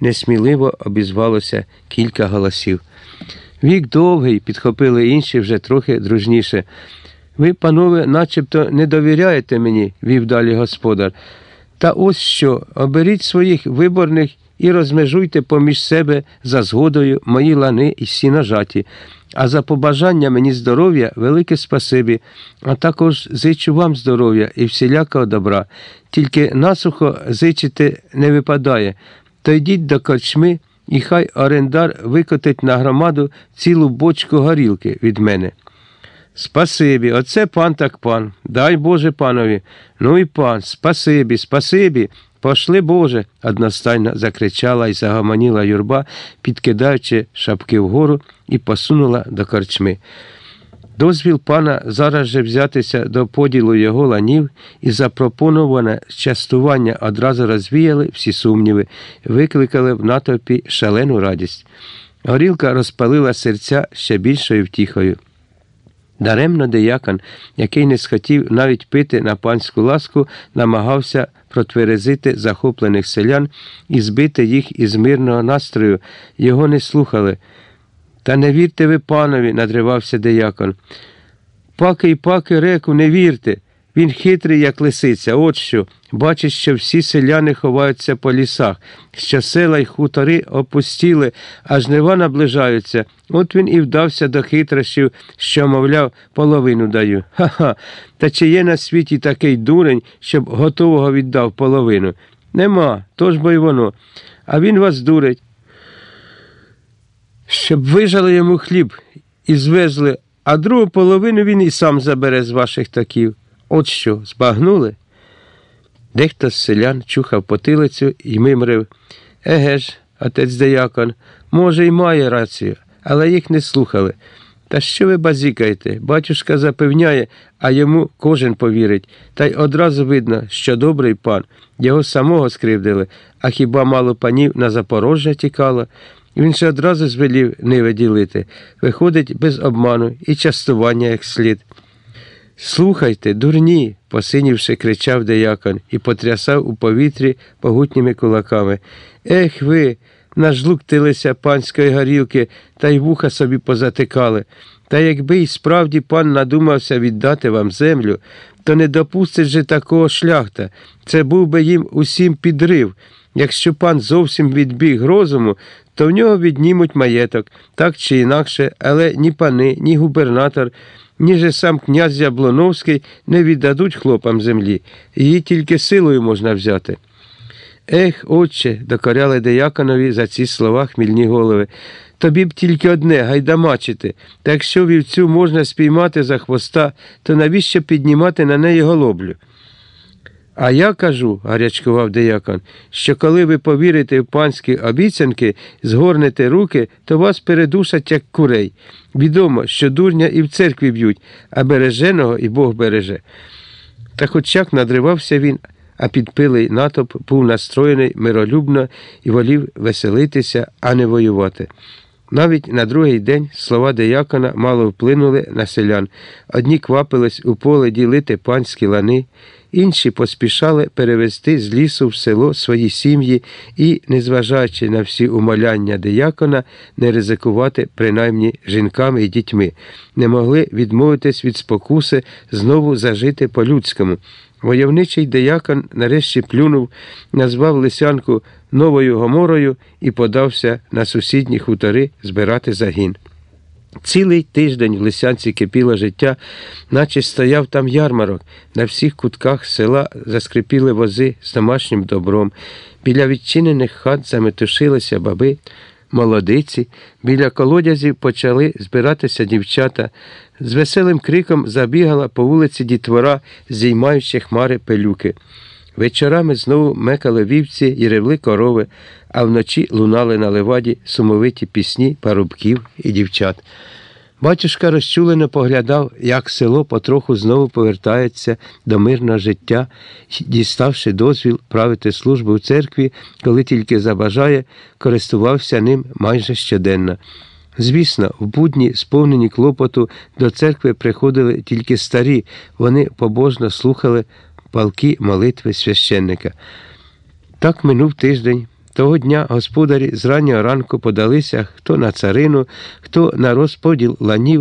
несміливо обізвалося кілька голосів. Вік довгий, підхопили інші вже трохи дружніше. Ви, панове, начебто не довіряєте мені, вів далі господар. Та ось що, оберіть своїх виборних і розмежуйте поміж себе за згодою мої лани і всі нажаті. А за побажання мені здоров'я велике спасибі, а також зичу вам здоров'я і всілякого добра. Тільки насухо зичити не випадає. То йдіть до корчми, і хай орендар викотить на громаду цілу бочку горілки від мене. Спасибі, оце пан так пан. Дай Боже панові. Ну і пан, спасибі, спасибі. Пошли Боже, одностайно закричала і загомоніла юрба, підкидаючи шапки вгору і посунула до корчми. Дозвіл пана зараз же взятися до поділу його ланів і запропоноване частування одразу розвіяли всі сумніви, викликали в натовпі шалену радість. Горілка розпалила серця ще більшою втіхою. Даремно деякон, який не схотів навіть пити на панську ласку, намагався протверезити захоплених селян і збити їх із мирного настрою. Його не слухали. Та не вірте ви панові, надривався деякон. Паки й паки реку, не вірте. Він хитрий, як лисиця, от що. Бачить, що всі селяни ховаються по лісах, що села й хутори опустіли, а жнива наближаються. От він і вдався до хитрощів, що, мовляв, половину даю. Ха-ха. Та чи є на світі такий дурень, щоб готового віддав половину? Нема, то ж бо й воно. А він вас дурить. Щоб вижали йому хліб і звезли, а другу половину він і сам забере з ваших таків. От що, збагнули? Дехто з селян чухав потилицю і мимрив. Еге ж, отець деякон, може, й має рацію, але їх не слухали. Та що ви базікаєте? Батюшка запевняє, а йому кожен повірить. Та й одразу видно, що добрий пан, його самого скривдили, а хіба мало панів на Запорожжя тікало? Він ще одразу звелів ниви ділити. Виходить без обману і частування як слід. Слухайте, дурні, посинівши, кричав деякон і потрясав у повітрі погутніми кулаками. Ех ви, нажлуктилися панської горілки та й вуха собі позатикали. Та якби й справді пан надумався віддати вам землю, то не допустить же такого шляхта. Це був би їм усім підрив. Якщо пан зовсім відбіг розуму, то в нього віднімуть маєток, так чи інакше, але ні пани, ні губернатор, ні же сам князь Яблоновський не віддадуть хлопам землі, її тільки силою можна взяти. Ех, отче, докоряли деяконові за ці слова хмільні голови. Тобі б тільки одне гайдамачити, та якщо вівцю можна спіймати за хвоста, то навіщо піднімати на неї голоблю? А я кажу, гарячкував деякон, що коли ви повірите в панські обіцянки, згорнете руки, то вас передушать, як курей. Відомо, що дурня і в церкві б'ють, а береженого і Бог береже. Та хоч як надривався він, а підпилий натовп був настроєний миролюбно і волів веселитися, а не воювати. Навіть на другий день слова деякона мало вплинули на селян. Одні квапились у поле ділити панські лани, інші поспішали перевезти з лісу в село свої сім'ї і, незважаючи на всі умоляння деякона, не ризикувати принаймні жінками і дітьми, не могли відмовитись від спокуси знову зажити по-людському. Войовничий деякон нарешті плюнув, назвав лисянку новою гоморою і подався на сусідні хутори збирати загін. Цілий тиждень в Лисянці кипіло життя, наче стояв там ярмарок. На всіх кутках села заскрипіли вози з домашнім добром. Біля відчинених хат заметушилися баби, молодиці, біля колодязів почали збиратися дівчата. З веселим криком забігала по вулиці дітвора, зіймаючи хмари пилюки. Вечорами знову мекали вівці і ревли корови, а вночі лунали на леваді сумовиті пісні парубків і дівчат. Батюшка розчулено поглядав, як село потроху знову повертається до мирного життя, діставши дозвіл правити службу в церкві, коли тільки забажає, користувався ним майже щоденно. Звісно, в будні, сповнені клопоту, до церкви приходили тільки старі, вони побожно слухали палки молитви священника. Так минув тиждень, Того дня господарі з раннього ранку подалися хто на царину, хто на розподіл ланів